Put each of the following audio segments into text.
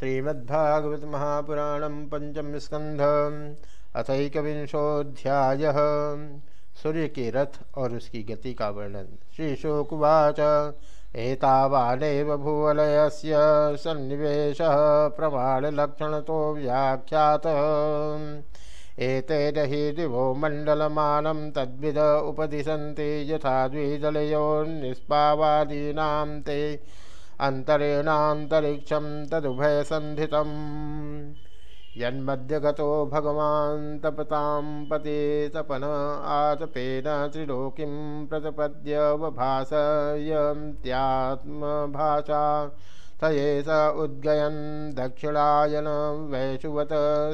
श्रीमद्भागवत महापुराण पंचम स्कंध अथकविंशोध्याय सूर्य के रथ और उसकी गति का वर्णन। श्री शोकुवाच एतावानेव सन्निवेश प्रमाणलक्षण तो व्याख्यात। एतेन हि दिवो मण्डलमानं तद्विद उपदिशन्ति यथा द्विदलयोन्निष्पावादीनां ते अन्तरेणान्तरिक्षं तदुभयसन्धितम् यन्मध्यगतो भगवान् तपतां पते तपन आतपेन त्रिलोकीं प्रतपद्यवभासयन्त्यात्मभाषा। तये स उद्गयन् दक्षिणायन वैशुवत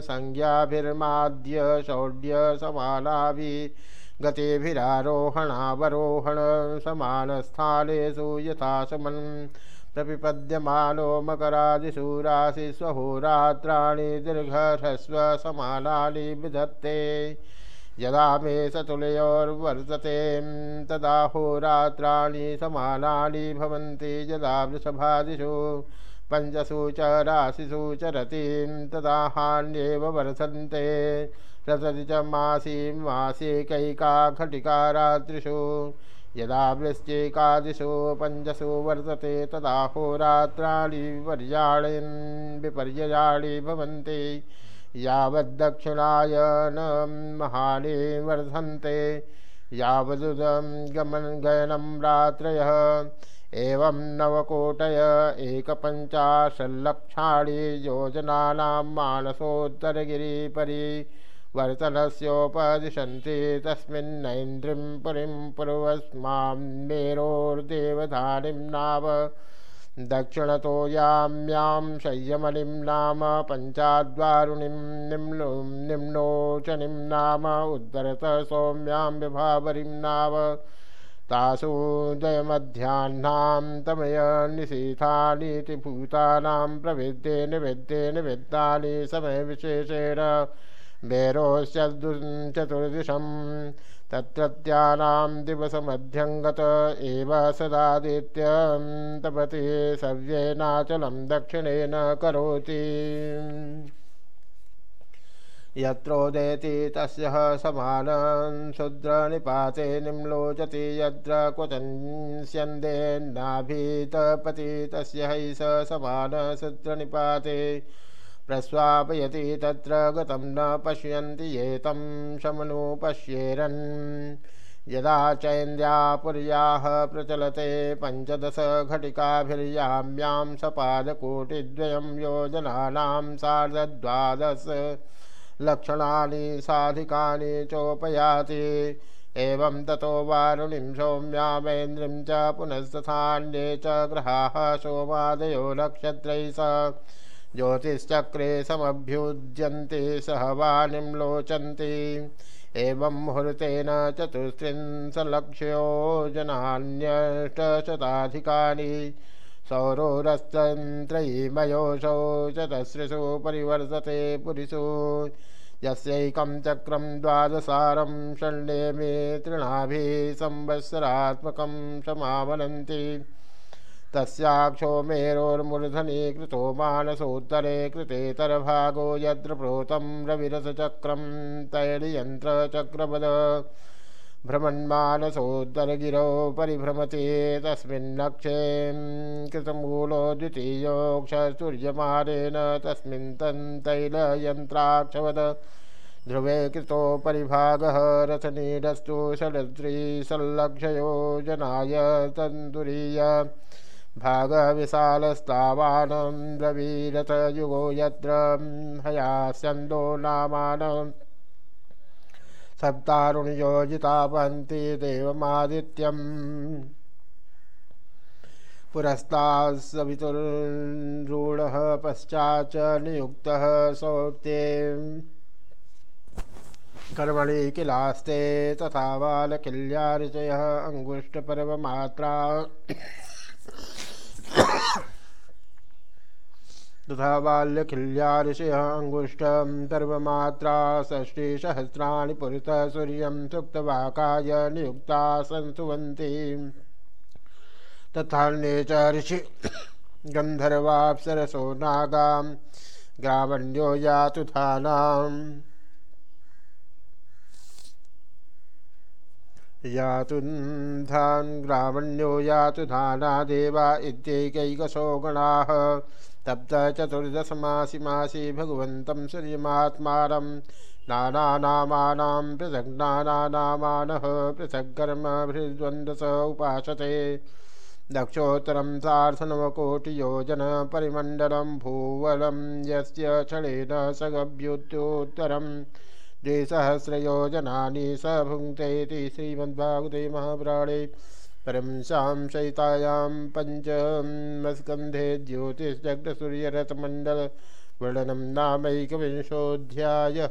संज्ञाभिर्माद्य शौड्यसमानाभिः गतिभिरारोहणावरोहण समानस्थानेषु प्रपिपद्यमानो मकरादिषु राशिस्वहोरात्राणि दीर्घह्रस्व समानानि विधत्ते। यदा मे सतुलयोर्वर्तते, तदा होरात्राणि समानानि भवन्ति। यदा वृषभादिषु, पञ्चसु च राशिषु चरतीं तदा हान्येव वर्धन्ते। रसति च मासीं मासिकैका घटिका रात्रिषु। यदा वृश्चिकादिषु पञ्चसु वर्तते तदा होरात्राणि विपर्याणीन् विपर्ययाणि भवन्ति। यावद्दक्षिणायन महानि वर्धन्ते। यावदुदं गमन गयनं रात्रयः। एवं नवकोटय एकपञ्चाशल्लक्षाणि योजनानां मानसोत्तरगिरिपरि वर्तनस्योपदिशन्ति तस्मिन्नैन्द्रिं पुरीं पूर्वस्मां मेरोर्देवधानीं नाम। दक्षिणतो याम्यां संयमनिं नाम, पञ्चाद्वारुणिं निम्नो निम्नोचनिं नाम उद्धरतः सौम्यां विभावरीं नाम। तासूदयमध्याह्नां तमय निशीथानीति भूतानां प्रविद्ये निवेद्ये निवेद्यानि समयविशेषेण मेरोश्चतुर्दिशं तत्रत्यानां दिवसमध्यङ्गत एव सदादित्यं तपति सव्येनाचलं दक्षिणेन करोति। यत्रोदेति तस्य समानं, शूद्रनिपाते निम्लोचति यत्र क्वचन्स्यन्देन्नाभीतपति तस्य है स समानशूद्रनिपाते प्रस्वापयति तत्र गतं न पश्यन्ति ये तं शमनुपश्येरन् यदा चैन्द्यापुर्याः प्रचलते पञ्चदशघटिकाभिर्याम्यां सपादकोटिद्वयं योजनानां सार्धद्वादश लक्षणानि साधिकानि चोपयाति। एवं ततो वारुणीं सौम्यामेन्द्रिं च पुनस्तथान्ये च ग्रहाः सोमादयो नक्षत्रैः स ज्योतिश्चक्रे समभ्युज्यन्ते, सह वाणीं लोचन्ति एवं मुहूर्तेन चतुस्त्रिंशल्लक्षयोजनान्यष्टशताधिकानि सौरोरस्तन्त्रयीमयोऽसौ चतस्रसु परिवर्तते पुरिषु। यस्यैकं चक्रं द्वादशारं षण्डेमे तृणाभिः संवत्सरात्मकं समावनन्ति तस्याक्षो मेरोर्मूर्धनि कृतो मानसोत्तरे कृतेतरभागो यत्र प्रोतं रविरसचक्रं तैलयन्त्रचक्रपद भ्रमन्मानसोत्तरगिरौ परिभ्रमते तस्मिन्नक्षे कृतमूलो द्वितीयोऽक्षसूर्यमानेन तस्मिन् तन्तैलयन्त्राक्षवद ध्रुवे कृतो परिभागः रथनीडस्तु षड्त्रिसल्लक्षयोजनाय तन्तुरीय भागविशालस्तावानं रविरथयुगो यत्र हयास्यन्दो नामानं। सप्तारुणयोजितापन्ति देवमादित्यम्। पुरस्तात्सवितुर्रूढः पश्चाच्च नियुक्तः सौत्ये कर्मणि किलास्ते तथा बालकिल्यार्चयः अङ्गुष्ठपर्वमात्रा तथा बाल्यखिल्यार्षयः अङ्गुष्ठं सर्वमात्रा षष्टिसहस्राणि पुरतः सूर्यं सुप्तवाकाय नियुक्ता संसुवन्ति। तथान्ये च ऋषि गंधर्वापसरसो नागां ग्रामण्यो यातु थानाम् यातुन्धान् ग्रामण्यो यातु धाना देवा इत्यैकैकशो गणाः तप्त चतुर्दशमासि मासि भगवन्तं सूर्यमात्मानं नानानामानां पृथग्नानानामानः पृथग्कर्मभृद्वन्द्वस उपासते। दक्षोत्तरं सार्धनवकोटियोजनपरिमण्डलं भूवलं यस्य क्षणेन सगभ्युत्तोत्तरम् द्विसहस्रयोजनानि स भुङ्क्तेति श्रीमद्भागवते महापुराणे परंशां सहितायां पञ्चमस्कन्धे वर्णन नामैकविंशोऽध्यायः।